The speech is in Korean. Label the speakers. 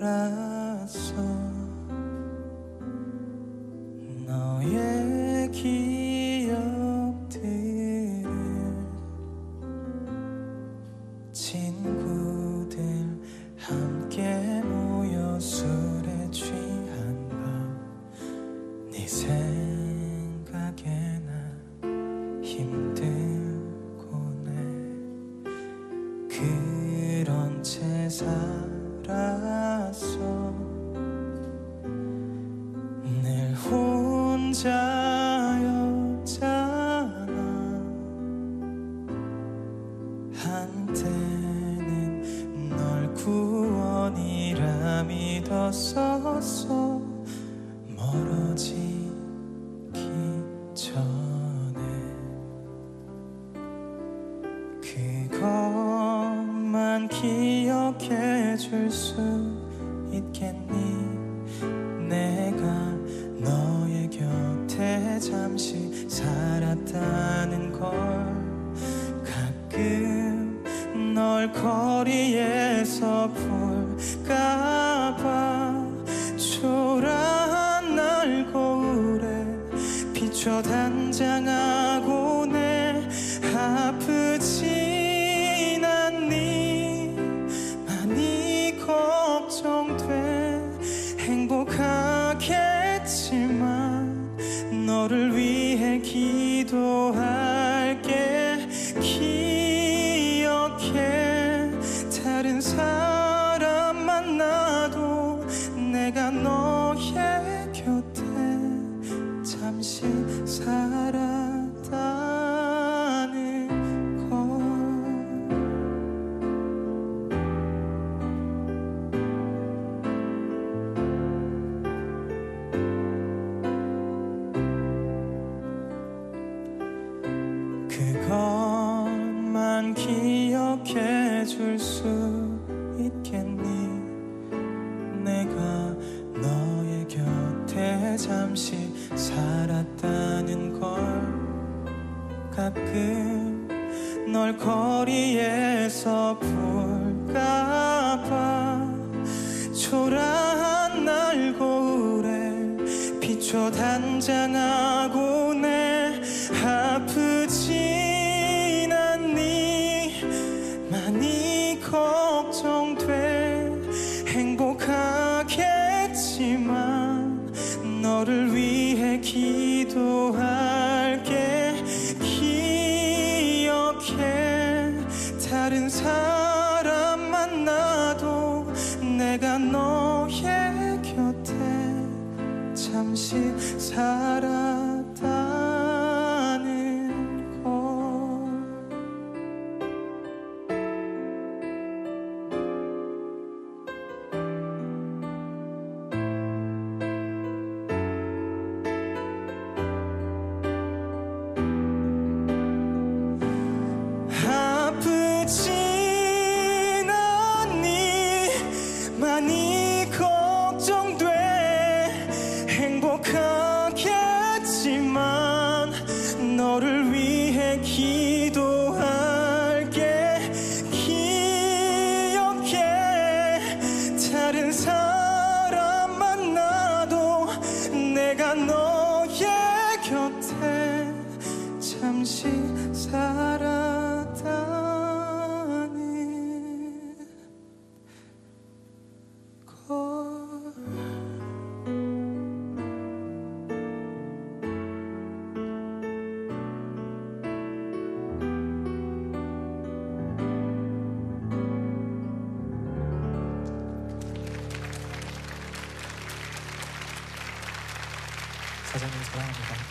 Speaker 1: 알았어 너의 기억들을 친구들 함께 모여 술에 취한 밤네 자였잖아. 한때는 널 구원이라 믿었었어. 멀어지기 전에 그것만 기억해 줄 수 있겠니? 널 거리에서 볼까봐 초라한 날 거울에 비춰 단장하고 내 아프진 않니? 많이 걱정돼. 행복하겠지만 너를 위해 기도할 가끔 널 거리에서 볼까봐 초라한 날 거울에 비춰 단장하고 내 아프진 않니? 많이 걱정돼. 행복하겠지만 너를 위해 기도 다른 사람 만나도 내가 너의 곁에 잠시 살았 내 사장님 사랑합니다.